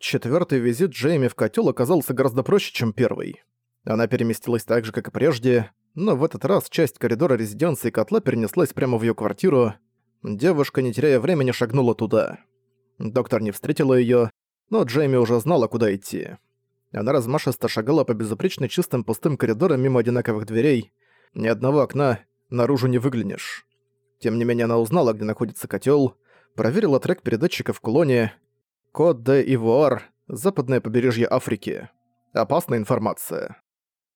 Четвертый визит Джейми в котел оказался гораздо проще, чем первый. Она переместилась так же, как и прежде, но в этот раз часть коридора резиденции котла перенеслась прямо в ее квартиру. Девушка, не теряя времени, шагнула туда. Доктор не встретила ее, но Джейми уже знала, куда идти. Она размашисто шагала по безупречно чистым пустым коридорам мимо одинаковых дверей. Ни одного окна, наружу не выглянешь. Тем не менее, она узнала, где находится котел, проверила трек передатчика в кулоне. Код де Ивуар, западное побережье Африки. Опасная информация.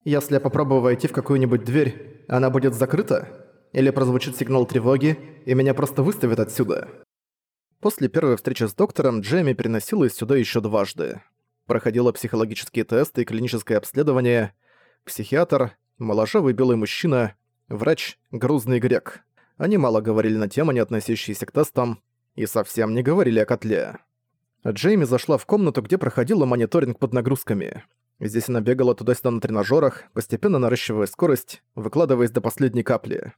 Если я попробую войти в какую-нибудь дверь, она будет закрыта? Или прозвучит сигнал тревоги, и меня просто выставят отсюда? После первой встречи с доктором Джейми переносилась сюда еще дважды. Проходила психологические тесты и клиническое обследование. Психиатр, моложавый белый мужчина, врач, грузный грек. Они мало говорили на темы, не относящиеся к тестам, и совсем не говорили о котле. Джейми зашла в комнату, где проходила мониторинг под нагрузками. Здесь она бегала туда-сюда на тренажерах, постепенно наращивая скорость, выкладываясь до последней капли.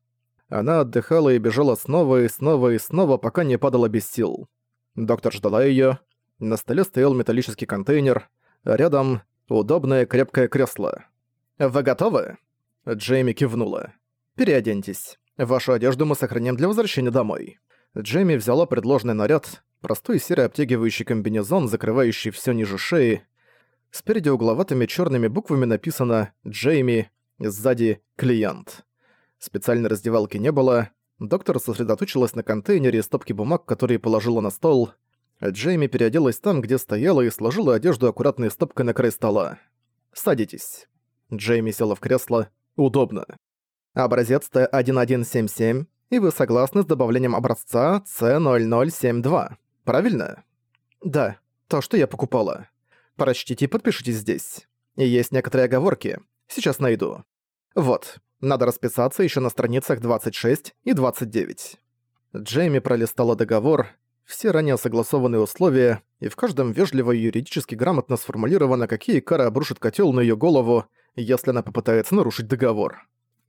Она отдыхала и бежала снова и снова и снова, пока не падала без сил. Доктор ждала её. На столе стоял металлический контейнер, а рядом удобное крепкое кресло. «Вы готовы?» Джейми кивнула. «Переоденьтесь. Вашу одежду мы сохраним для возвращения домой». Джейми взяла предложенный наряд, простой серый обтягивающий комбинезон, закрывающий все ниже шеи. Спереди угловатыми черными буквами написано «Джейми», сзади «Клиент». Специальной раздевалки не было. Доктор сосредоточилась на контейнере и стопке бумаг, которые положила на стол. Джейми переоделась там, где стояла, и сложила одежду аккуратной стопкой на край стола. «Садитесь». Джейми села в кресло. «Удобно». Образец Т1177, и вы согласны с добавлением образца C0072, правильно? Да, то, что я покупала. Прочтите и подпишитесь здесь. И есть некоторые оговорки. Сейчас найду. Вот, надо расписаться еще на страницах 26 и 29. Джейми пролистала договор, все ранее согласованные условия, и в каждом вежливо и юридически грамотно сформулировано, какие кары обрушит котел на ее голову, если она попытается нарушить договор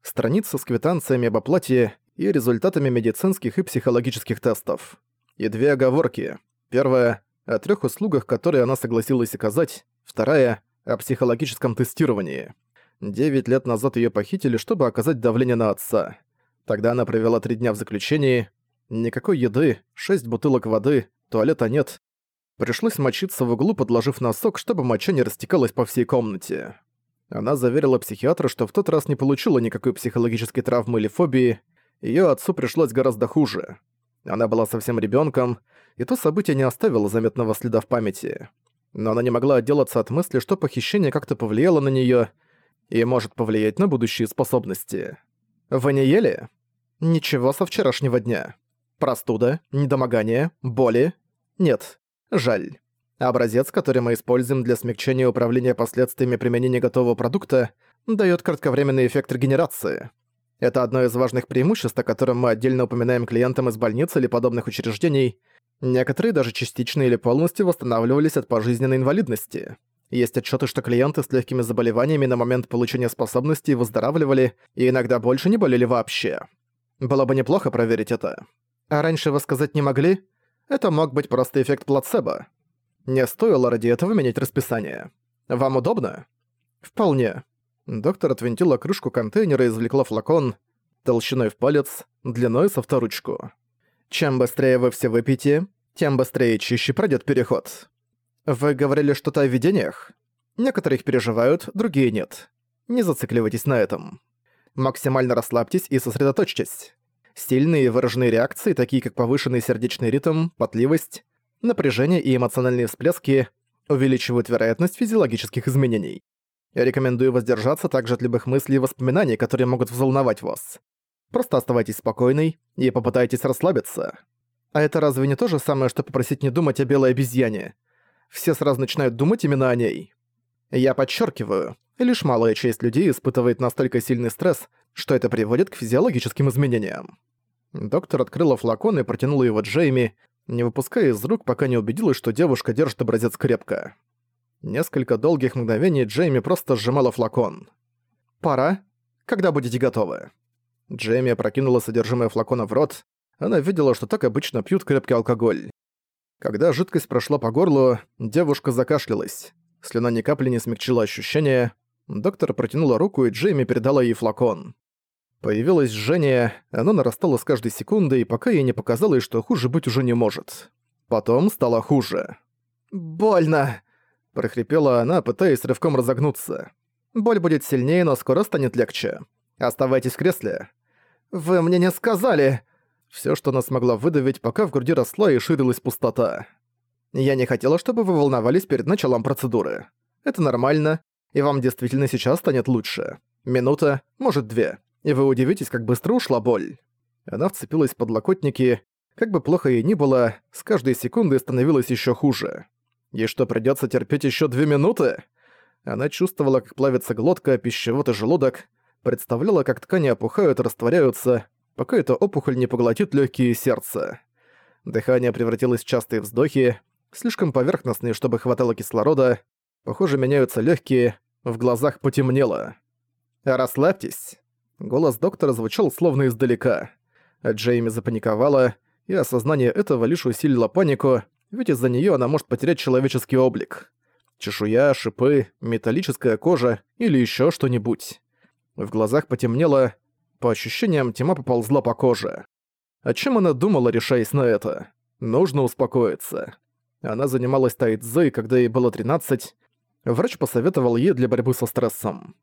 страница с квитанциями об оплате и результатами медицинских и психологических тестов. И две оговорки. Первая – о трех услугах, которые она согласилась оказать. Вторая – о психологическом тестировании. Девять лет назад ее похитили, чтобы оказать давление на отца. Тогда она провела три дня в заключении. Никакой еды, шесть бутылок воды, туалета нет. Пришлось мочиться в углу, подложив носок, чтобы моча не растекалась по всей комнате. Она заверила психиатра, что в тот раз не получила никакой психологической травмы или фобии, её отцу пришлось гораздо хуже. Она была совсем ребёнком, и то событие не оставило заметного следа в памяти. Но она не могла отделаться от мысли, что похищение как-то повлияло на неё и может повлиять на будущие способности. «Вы не ели?» «Ничего со вчерашнего дня. Простуда, недомогание, боли?» «Нет. Жаль. Образец, который мы используем для смягчения управления последствиями применения готового продукта, дает кратковременный эффект регенерации. Это одно из важных преимуществ, о котором мы отдельно упоминаем клиентам из больниц или подобных учреждений. Некоторые даже частично или полностью восстанавливались от пожизненной инвалидности. Есть отчеты, что клиенты с легкими заболеваниями на момент получения способностей выздоравливали и иногда больше не болели вообще. Было бы неплохо проверить это. А раньше вы сказать не могли? Это мог быть просто эффект плацебо. Не стоило ради этого менять расписание. Вам удобно? Вполне. Доктор отвинтила крышку контейнера и извлекла флакон толщиной в палец, длиной со вторучку. Чем быстрее вы все выпьете, тем быстрее и чище пройдет переход. Вы говорили что-то о видениях? Некоторые их переживают, другие нет. Не зацикливайтесь на этом. Максимально расслабьтесь и сосредоточьтесь. Сильные выраженные реакции, такие как повышенный сердечный ритм, потливость, напряжение и эмоциональные всплески увеличивают вероятность физиологических изменений. Я рекомендую воздержаться также от любых мыслей и воспоминаний, которые могут взволновать вас. Просто оставайтесь спокойной и попытайтесь расслабиться. А это разве не то же самое, что попросить не думать о белой обезьяне? Все сразу начинают думать именно о ней. Я подчеркиваю, лишь малая часть людей испытывает настолько сильный стресс, что это приводит к физиологическим изменениям. Доктор открыла флакон и протянула его Джейми, не выпуская из рук, пока не убедилась, что девушка держит образец крепко. Несколько долгих мгновений Джейми просто сжимала флакон. «Пора. Когда будете готовы?» Джейми опрокинула содержимое флакона в рот. Она видела, что так обычно пьют крепкий алкоголь. Когда жидкость прошла по горлу, девушка закашлялась. Слюна ни капли не смягчила ощущение. Доктор протянула руку, и Джейми передала ей флакон. Появилось жжение, оно нарастало с каждой секундой, пока ей не показалось, что хуже быть уже не может. Потом стало хуже. «Больно!» – прохрипела она, пытаясь рывком разогнуться. «Боль будет сильнее, но скоро станет легче. Оставайтесь в кресле». «Вы мне не сказали!» Всё, что она смогла выдавить, пока в груди росла и ширилась пустота. «Я не хотела, чтобы вы волновались перед началом процедуры. Это нормально, и вам действительно сейчас станет лучше. Минута, может две, и вы удивитесь, как быстро ушла боль». Она вцепилась в подлокотники. Как бы плохо ей ни было, с каждой секундой становилось ещё хуже. И что, придётся терпеть ещё две минуты? Она чувствовала, как плавится глотка, пищевод и желудок, представляла, как ткани опухают и растворяются, пока эта опухоль не поглотит легкие и сердце. Дыхание превратилось в частые вздохи, слишком поверхностные, чтобы хватало кислорода. Похоже, меняются легкие, в глазах потемнело. «Расслабьтесь». Голос доктора звучал словно издалека. Джейми запаниковала, и осознание этого лишь усилило панику, ведь из-за нее она может потерять человеческий облик. Чешуя, шипы, металлическая кожа или еще что-нибудь. В глазах потемнело, по ощущениям, тьма поползла по коже. О чем она думала, решаясь на это? Нужно успокоиться. Она занималась тайцзой, когда ей было 13. Врач посоветовал ей для борьбы со стрессом.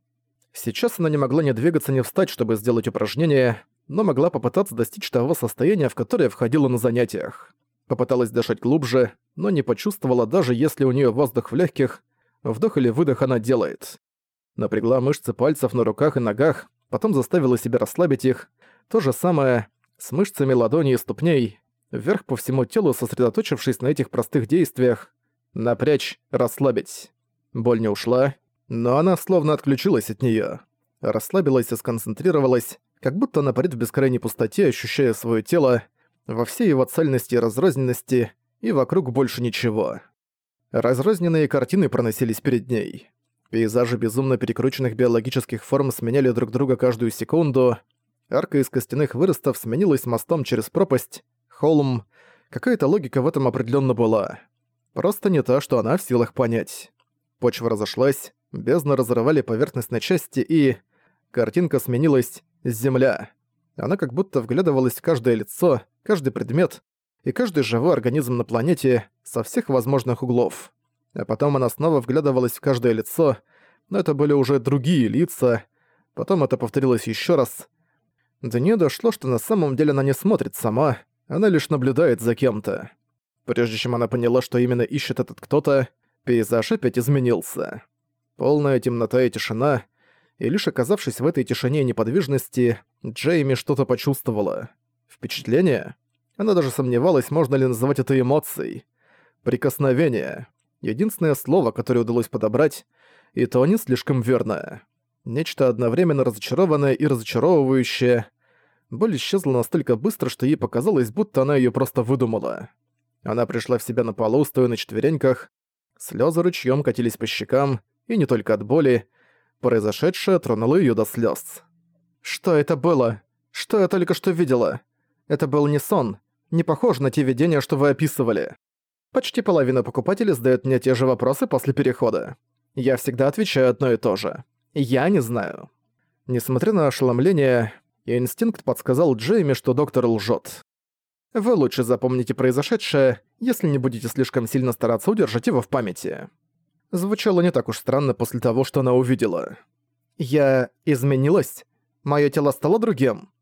Сейчас она не могла ни двигаться, ни встать, чтобы сделать упражнение, но могла попытаться достичь того состояния, в которое входила на занятиях. Попыталась дышать глубже, но не почувствовала, даже если у нее воздух в легких, вдох или выдох она делает. Напрягла мышцы пальцев на руках и ногах, потом заставила себя расслабить их. То же самое с мышцами ладоней и ступней, вверх по всему телу сосредоточившись на этих простых действиях. Напрячь, расслабить. Боль не ушла, но она словно отключилась от неё. Расслабилась и сконцентрировалась, как будто она парит в бескрайней пустоте, ощущая своё тело во всей его цельности и разрозненности, и вокруг больше ничего. Разрозненные картины проносились перед ней. Пейзажи безумно перекрученных биологических форм сменяли друг друга каждую секунду. Арка из костяных выростов сменилась мостом через пропасть, холм. Какая-то логика в этом определенно была. Просто не та, что она в силах понять. Почва разошлась, бездны разрывали поверхность на части и... Картинка сменилась «Земля». Она как будто вглядывалась в каждое лицо, каждый предмет и каждый живой организм на планете со всех возможных углов а потом она снова вглядывалась в каждое лицо, но это были уже другие лица. Потом это повторилось еще раз. До нее дошло, что на самом деле она не смотрит сама, она лишь наблюдает за кем-то. Прежде чем она поняла, что именно ищет этот кто-то, пейзаж опять изменился. Полная темнота и тишина, и лишь оказавшись в этой тишине и неподвижности, Джейми что-то почувствовала. Впечатление? Она даже сомневалась, можно ли называть это эмоцией. Прикосновение. Единственное слово, которое удалось подобрать, и то не слишком верное. Нечто одновременно разочарованное и разочаровывающее. Боль исчезла настолько быстро, что ей показалось, будто она её просто выдумала. Она пришла в себя на полу, стоя на четвереньках. Слёзы ручьём катились по щекам, и не только от боли. Произошедшее тронуло её до слёз. «Что это было? Что я только что видела? Это был не сон, не похоже на те видения, что вы описывали». Почти половина покупателей задает мне те же вопросы после перехода. Я всегда отвечаю одно и то же. Я не знаю. Несмотря на ошеломление, инстинкт подсказал Джейми, что доктор лжет. Вы лучше запомните произошедшее, если не будете слишком сильно стараться удержать его в памяти. Звучало не так уж странно после того, что она увидела. Я изменилась. Моё тело стало другим.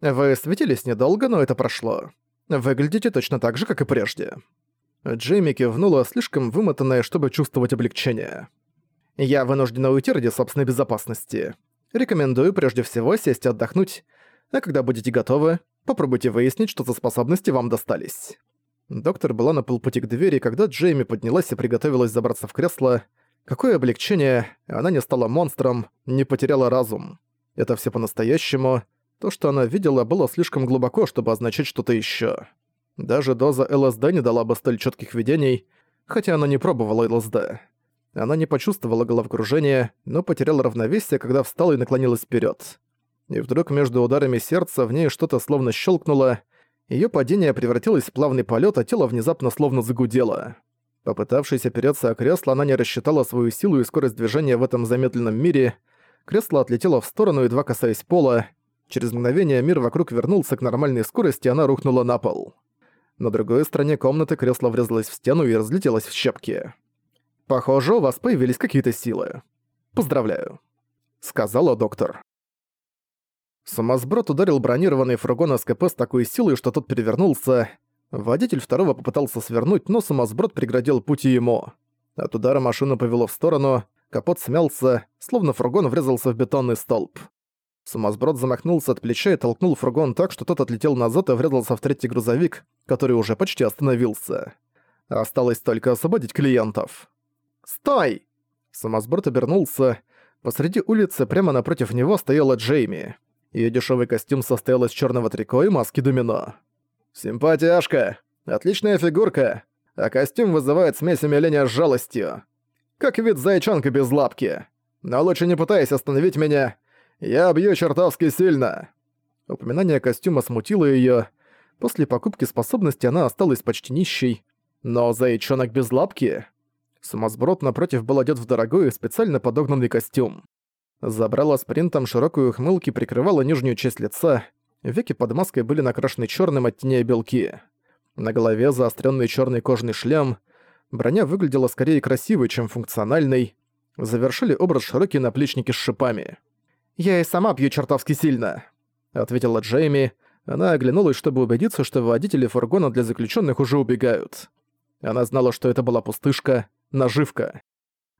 Вы светились недолго, но это прошло. Выглядите точно так же, как и прежде. Джейми кивнула, слишком вымотанная, чтобы чувствовать облегчение. «Я вынуждена уйти ради собственной безопасности. Рекомендую прежде всего сесть и отдохнуть, а когда будете готовы, попробуйте выяснить, что за способности вам достались». Доктор была на полпути к двери, когда Джейми поднялась и приготовилась забраться в кресло. Какое облегчение, она не стала монстром, не потеряла разум. Это все по-настоящему. То, что она видела, было слишком глубоко, чтобы означать что-то еще. Даже доза ЛСД не дала бы столь четких видений, хотя она не пробовала ЛСД. Она не почувствовала головокружения, но потеряла равновесие, когда встала и наклонилась вперед. И вдруг между ударами сердца в ней что-то словно щелкнуло, Её падение превратилось в плавный полёт, а тело внезапно словно загудело. Попытавшись опереться о кресло, она не рассчитала свою силу и скорость движения в этом замедленном мире. Кресло отлетело в сторону, едва касаясь пола. Через мгновение мир вокруг вернулся к нормальной скорости, и она рухнула на пол. На другой стороне комнаты кресло врезалось в стену и разлетелось в щепки. «Похоже, у вас появились какие-то силы. Поздравляю», — сказала доктор. Сумасброд ударил бронированный фургон СКП с такой силой, что тот перевернулся. Водитель второго попытался свернуть, но сумасброд преградил путь ему. От удара машину повело в сторону, капот смялся, словно фургон врезался в бетонный столб. Сумасброд замахнулся от плеча и толкнул фургон так, что тот отлетел назад и врезался в третий грузовик, который уже почти остановился. Осталось только освободить клиентов. «Стой!» Сумасброд обернулся. Посреди улицы прямо напротив него стояла Джейми. Её дешёвый костюм состоял из чёрного трико и маски домино. «Симпатяшка! Отличная фигурка! А костюм вызывает смесь умиления с жалостью. Как вид зайчонка без лапки. Но лучше не пытайся остановить меня. Я бью чертовски сильно!» Упоминание костюма смутило её. После покупки способности она осталась почти нищей. Но зайчонок без лапки? Сумасброд напротив был одет в дорогой и специально подогнанный костюм. Забрала с принтом широкую ухмылки прикрывала нижнюю часть лица, Веки под маской были накрашены черным, оттеняя белки. На голове заостренный черный кожаный шлем. Броня выглядела скорее красивой, чем функциональной. Завершили образ широкие наплечники с шипами. «Я и сама пью чертовски сильно», — ответила Джейми. Она оглянулась, чтобы убедиться, что водители фургона для заключенных уже убегают. Она знала, что это была пустышка, наживка.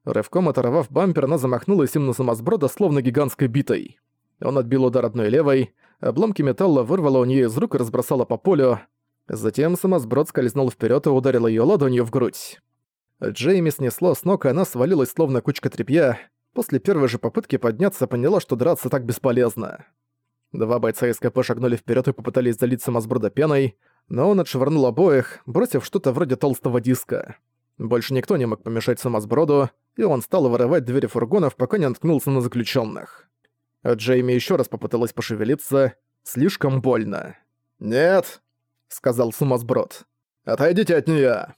Рывком оторвав бампер, она замахнулась им на самосброда, словно гигантской битой. Он отбил удар одной левой, обломки металла вырвало у нее из рук и разбросало по полю. Затем самосброд скользнул вперед и ударил ее ладонью в грудь. Джейми снесло с ног, и она свалилась словно кучка тряпья. После первой же попытки подняться поняла, что драться так бесполезно. Два бойца СКП шагнули вперед и попытались залить самосброда пеной, но он отшвырнул обоих, бросив что-то вроде толстого диска. Больше никто не мог помешать самосброду, и он стал вырывать двери фургонов, пока не наткнулся на заключенных. Джейми еще раз попыталась пошевелиться. Слишком больно. «Нет», — сказал сумасброд. «Отойдите от нее.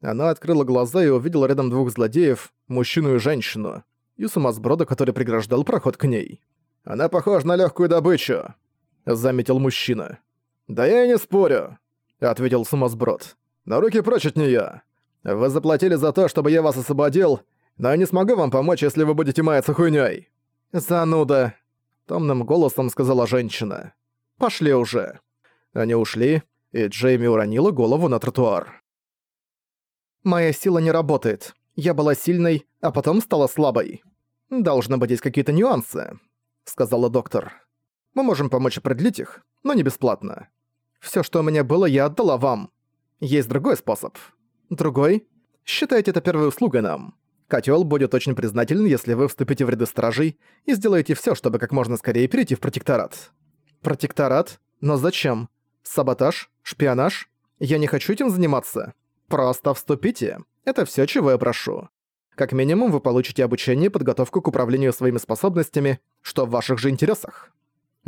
Она открыла глаза и увидела рядом двух злодеев, мужчину и женщину, и сумасброда, который преграждал проход к ней. «Она похожа на легкую добычу», — заметил мужчина. «Да я и не спорю», — ответил сумасброд. «Но руки прочь от нее. Вы заплатили за то, чтобы я вас освободил, но я не смогу вам помочь, если вы будете маяться хуйнёй». «Зануда», Томным голосом сказала женщина. «Пошли уже». Они ушли, и Джейми уронила голову на тротуар. «Моя сила не работает. Я была сильной, а потом стала слабой. Должны быть здесь какие-то нюансы», — сказала доктор. «Мы можем помочь определить их, но не бесплатно. Всё, что у меня было, я отдала вам. Есть другой способ. Другой? Считайте это первой услугой нам. Котел будет очень признателен, если вы вступите в ряды стражей и сделаете все, чтобы как можно скорее перейти в протекторат. Протекторат? Но зачем? Саботаж? Шпионаж? Я не хочу этим заниматься. Просто вступите. Это все, чего я прошу. Как минимум, вы получите обучение и подготовку к управлению своими способностями, что в ваших же интересах.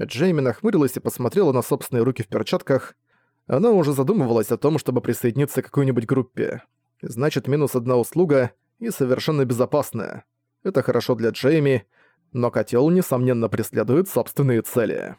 Джейми нахмурилась и посмотрела на собственные руки в перчатках. Она уже задумывалась о том, чтобы присоединиться к какой-нибудь группе. Значит, минус одна услуга — и совершенно безопасная. Это хорошо для Джейми, но котел, несомненно, преследует собственные цели.